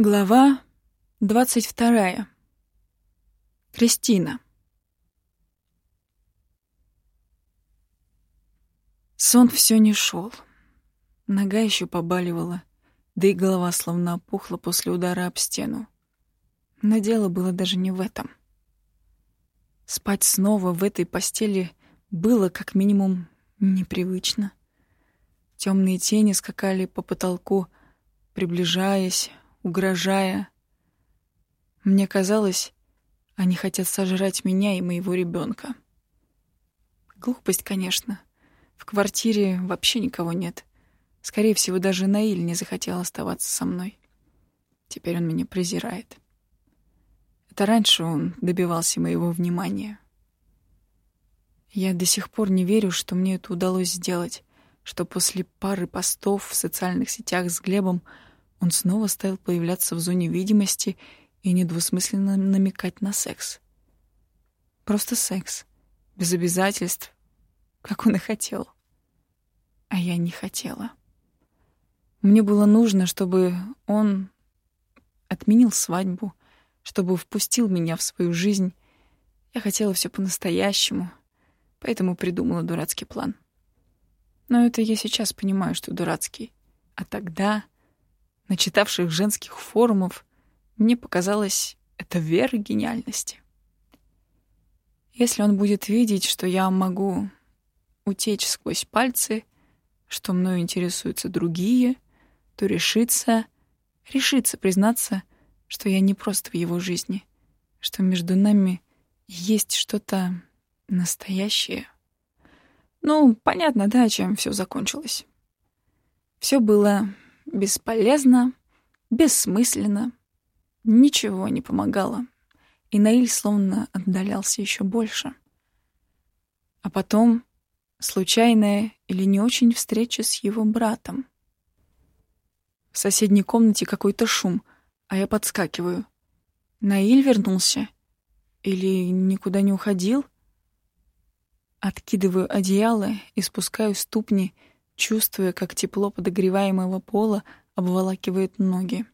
Глава двадцать вторая. Кристина. Сон все не шел. Нога еще побаливала, да и голова словно опухла после удара об стену. Но дело было даже не в этом. Спать снова в этой постели было как минимум непривычно. Темные тени скакали по потолку, приближаясь, угрожая. Мне казалось, они хотят сожрать меня и моего ребенка. Глупость, конечно. В квартире вообще никого нет. Скорее всего, даже Наиль не захотел оставаться со мной. Теперь он меня презирает. Это раньше он добивался моего внимания. Я до сих пор не верю, что мне это удалось сделать, что после пары постов в социальных сетях с Глебом он снова стал появляться в зоне видимости и недвусмысленно намекать на секс. Просто секс, без обязательств, как он и хотел. А я не хотела. Мне было нужно, чтобы он отменил свадьбу, чтобы впустил меня в свою жизнь. Я хотела все по-настоящему, поэтому придумала дурацкий план. Но это я сейчас понимаю, что дурацкий. А тогда начитавших женских форумов, мне показалось это вера гениальности. Если он будет видеть, что я могу утечь сквозь пальцы, что мною интересуются другие, то решится, решится признаться, что я не просто в его жизни, что между нами есть что-то настоящее. Ну, понятно, да, чем все закончилось. Все было Бесполезно, бессмысленно. Ничего не помогало. И Наиль словно отдалялся еще больше. А потом случайная или не очень встреча с его братом. В соседней комнате какой-то шум, а я подскакиваю. Наиль вернулся? Или никуда не уходил? Откидываю одеяло и спускаю ступни — чувствуя, как тепло подогреваемого пола обволакивает ноги.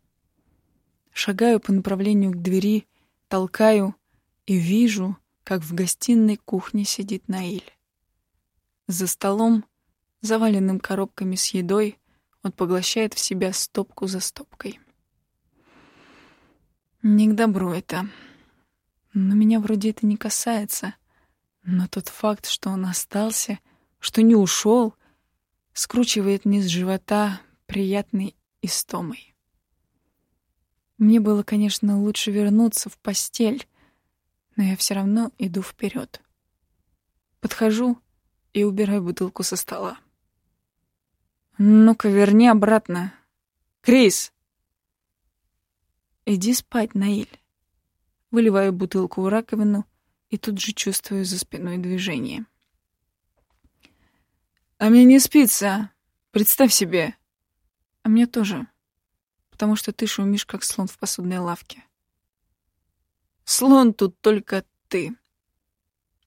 Шагаю по направлению к двери, толкаю и вижу, как в гостиной кухне сидит Наиль. За столом, заваленным коробками с едой, он поглощает в себя стопку за стопкой. Не к добру это. Но меня вроде это не касается. Но тот факт, что он остался, что не ушел — скручивает низ живота приятной истомой. Мне было, конечно, лучше вернуться в постель, но я все равно иду вперед. Подхожу и убираю бутылку со стола. «Ну-ка, верни обратно. Крис!» «Иди спать, Наиль». Выливаю бутылку в раковину и тут же чувствую за спиной движение. А мне не спится. Представь себе. А мне тоже. Потому что ты шумишь, как слон в посудной лавке. Слон тут только ты.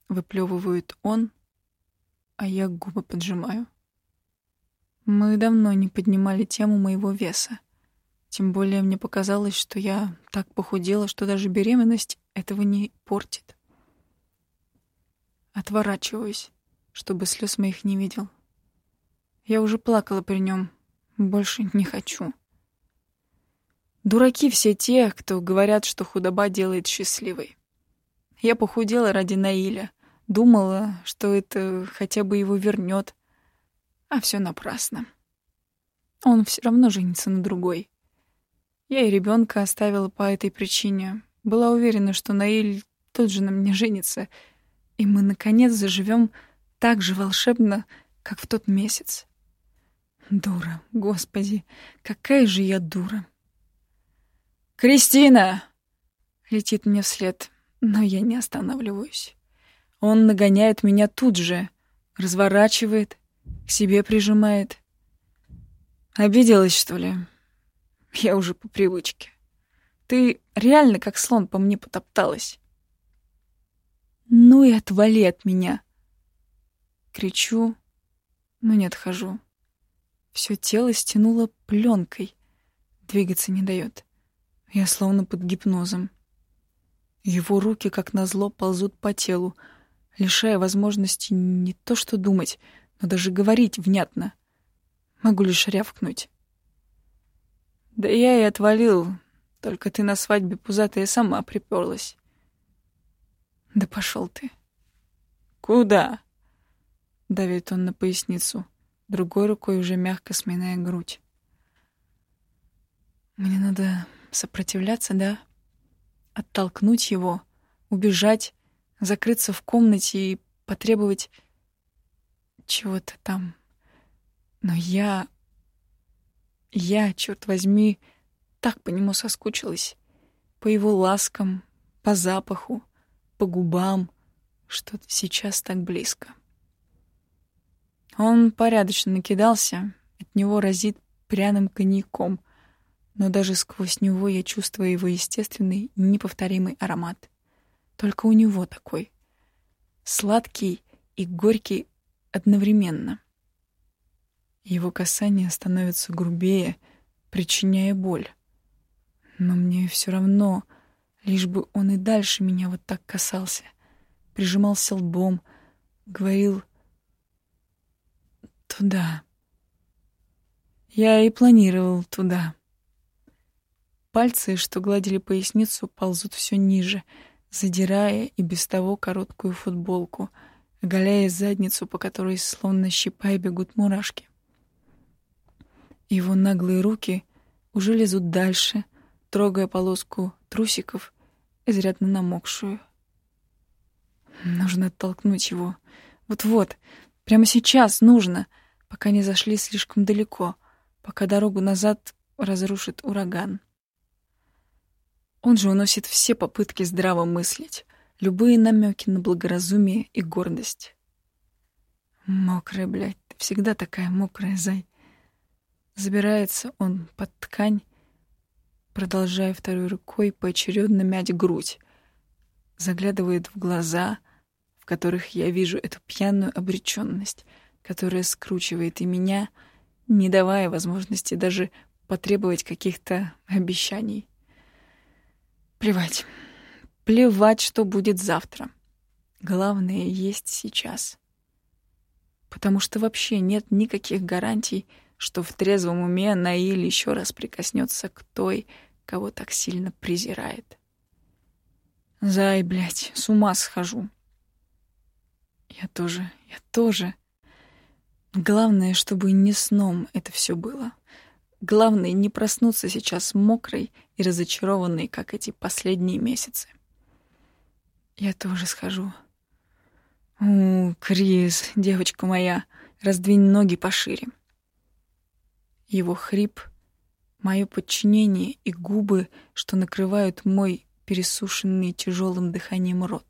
Выплевывает он, а я губы поджимаю. Мы давно не поднимали тему моего веса. Тем более мне показалось, что я так похудела, что даже беременность этого не портит. Отворачиваюсь, чтобы слез моих не видел. Я уже плакала при нем. Больше не хочу. Дураки все те, кто говорят, что худоба делает счастливой. Я похудела ради Наиля. Думала, что это хотя бы его вернет. А все напрасно. Он все равно женится на другой. Я и ребенка оставила по этой причине. Была уверена, что Наиль тот же на мне женится, и мы, наконец, заживем так же волшебно, как в тот месяц. Дура, господи, какая же я дура. «Кристина!» — летит мне вслед, но я не останавливаюсь. Он нагоняет меня тут же, разворачивает, к себе прижимает. Обиделась, что ли? Я уже по привычке. Ты реально как слон по мне потопталась. Ну и отвали от меня. Кричу, но не отхожу. Все тело стянуло пленкой. Двигаться не дает. Я словно под гипнозом. Его руки, как назло, ползут по телу, лишая возможности не то что думать, но даже говорить внятно. Могу лишь рявкнуть. Да я и отвалил, только ты на свадьбе пузатая сама приперлась. Да пошел ты. Куда? Давит он на поясницу, другой рукой уже мягко сминая грудь. Мне надо сопротивляться, да? Оттолкнуть его, убежать, закрыться в комнате и потребовать чего-то там. Но я... Я, черт возьми, так по нему соскучилась. По его ласкам, по запаху, по губам, что сейчас так близко. Он порядочно накидался, от него разит пряным коньяком, но даже сквозь него я чувствую его естественный, неповторимый аромат. Только у него такой. Сладкий и горький одновременно. Его касание становится грубее, причиняя боль. Но мне все равно, лишь бы он и дальше меня вот так касался, прижимался лбом, говорил «туда». Я и планировал туда. Пальцы, что гладили поясницу, ползут все ниже, задирая и без того короткую футболку, оголяя задницу, по которой словно щипая бегут мурашки. Его наглые руки уже лезут дальше, трогая полоску трусиков, изрядно намокшую. Нужно оттолкнуть его. Вот-вот, прямо сейчас нужно, пока не зашли слишком далеко, пока дорогу назад разрушит ураган. Он же уносит все попытки здраво мыслить, любые намеки на благоразумие и гордость. Мокрая, блядь, ты всегда такая мокрая, зай. Забирается он под ткань, продолжая второй рукой поочередно мять грудь. Заглядывает в глаза, в которых я вижу эту пьяную обреченность, которая скручивает и меня, не давая возможности даже потребовать каких-то обещаний. Плевать. Плевать, что будет завтра. Главное есть сейчас. Потому что вообще нет никаких гарантий, что в трезвом уме Наиль еще раз прикоснется к той, кого так сильно презирает. Зай, блядь, с ума схожу. Я тоже, я тоже. Главное, чтобы не сном это все было. Главное, не проснуться сейчас мокрой и разочарованной, как эти последние месяцы. Я тоже схожу. У, Крис, девочка моя, раздвинь ноги пошире его хрип, мое подчинение и губы, что накрывают мой пересушенный тяжелым дыханием рот.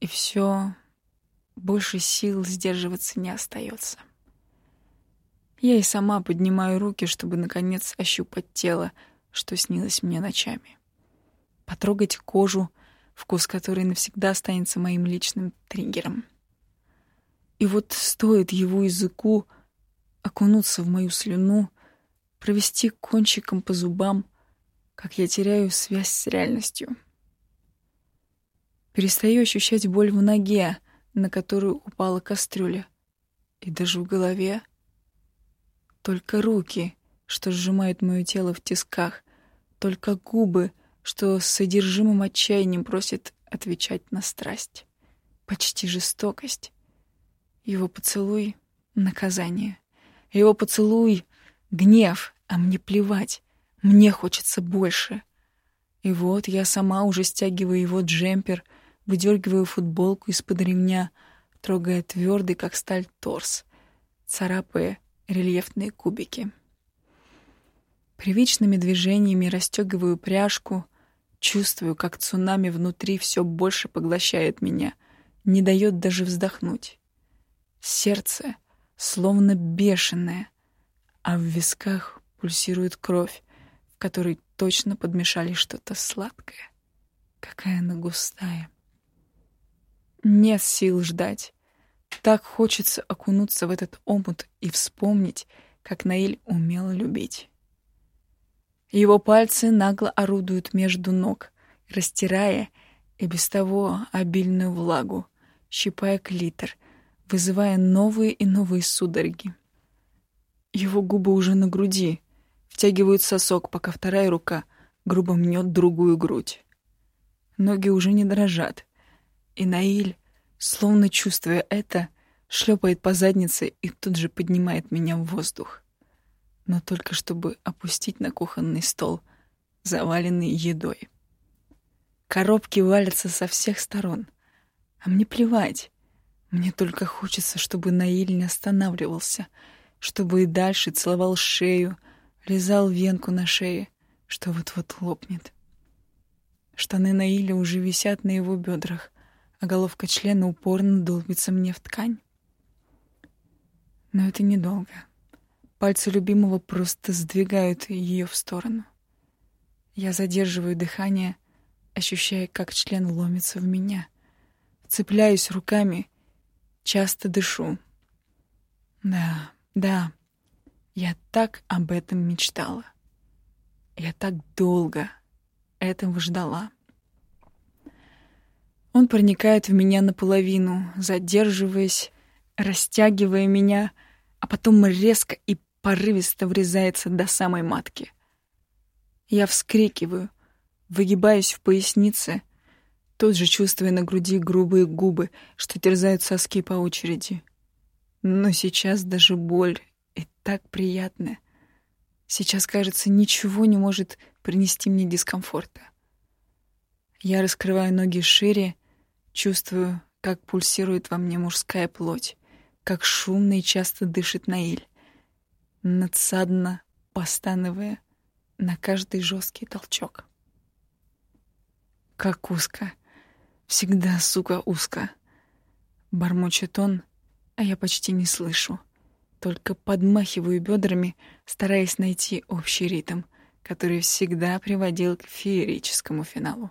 И все больше сил сдерживаться не остается. Я и сама поднимаю руки, чтобы, наконец, ощупать тело, что снилось мне ночами. Потрогать кожу, вкус которой навсегда останется моим личным триггером. И вот стоит его языку окунуться в мою слюну, провести кончиком по зубам, как я теряю связь с реальностью. Перестаю ощущать боль в ноге, на которую упала кастрюля, и даже в голове. Только руки, что сжимают мое тело в тисках, только губы, что с содержимым отчаянием просят отвечать на страсть. Почти жестокость. Его поцелуй — наказание. Его поцелуй — гнев, а мне плевать. Мне хочется больше. И вот я сама уже стягиваю его джемпер, выдергиваю футболку из-под ремня, трогая твердый, как сталь, торс, царапая рельефные кубики. Привычными движениями расстегиваю пряжку, чувствую, как цунами внутри все больше поглощает меня, не дает даже вздохнуть. Сердце — словно бешеная, а в висках пульсирует кровь, в которой точно подмешали что-то сладкое. Какая она густая. Нет сил ждать. Так хочется окунуться в этот омут и вспомнить, как Наиль умел любить. Его пальцы нагло орудуют между ног, растирая и без того обильную влагу, щипая клитор, вызывая новые и новые судороги. Его губы уже на груди, втягивают сосок, пока вторая рука грубо мнет другую грудь. Ноги уже не дрожат, и Наиль, словно чувствуя это, шлепает по заднице и тут же поднимает меня в воздух. Но только чтобы опустить на кухонный стол, заваленный едой. Коробки валятся со всех сторон. А мне плевать. Мне только хочется, чтобы Наиль не останавливался, чтобы и дальше целовал шею, лизал венку на шее, что вот-вот лопнет. Штаны Наиля уже висят на его бедрах, а головка члена упорно долбится мне в ткань. Но это недолго. Пальцы любимого просто сдвигают ее в сторону. Я задерживаю дыхание, ощущая, как член ломится в меня. Цепляюсь руками, часто дышу. Да, да, я так об этом мечтала. Я так долго этого ждала. Он проникает в меня наполовину, задерживаясь, растягивая меня, а потом резко и порывисто врезается до самой матки. Я вскрикиваю, выгибаюсь в пояснице, тут же чувствуя на груди грубые губы, что терзают соски по очереди. Но сейчас даже боль и так приятная. Сейчас, кажется, ничего не может принести мне дискомфорта. Я раскрываю ноги шире, чувствую, как пульсирует во мне мужская плоть как шумно и часто дышит Наиль, надсадно постановая на каждый жесткий толчок. Как узко, всегда, сука, узко. Бормочет он, а я почти не слышу, только подмахиваю бедрами, стараясь найти общий ритм, который всегда приводил к феерическому финалу.